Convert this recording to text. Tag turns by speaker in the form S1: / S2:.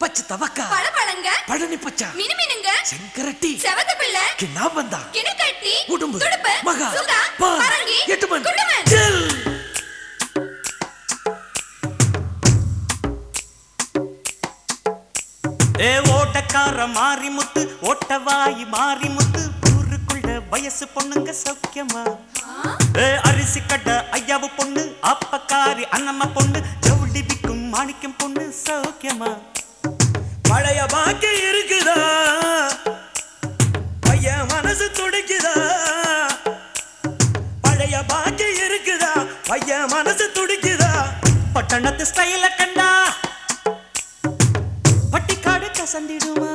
S1: பச்சை தவக்கா.
S2: பழபழங்க
S1: பழனி பச்சா.
S2: மினுமினுங்க.
S1: செங்கரட்டி.
S2: செவத்த பிள்ளை.
S1: கிண்ணா வந்தா
S2: கிணக்கட்டி.
S1: உடும்பு.
S2: துடுப்பு.
S1: மகா.
S2: சுகா. பரங்கி.
S1: எட்டுமன்
S2: குண்டுமன்
S1: ஜெல்.
S3: ஏ ஓட்டக்கார மாரிமுத்து ஓட்டவாயி மாரிமுத்து ஊருக்குள்ள வயசு பொண்ணுங்க சௌக்கியமா? ஏ அரிசி கட்ட ஐயாவு பொண்ணு அப்பக்காரி அண்ணம்மா பொண்ணு ஜவுளி விக்கும் மாணிக்கம் பொண்ணு சௌக்கியமா?
S4: துடிக்குதா? பழைய பாக்கி இருக்குதா? பையன் மனசு துடிக்குதா?
S3: பட்டணத்து ஸ்டைல கண்டா? பட்டிக்காடு கசந்திடுமா?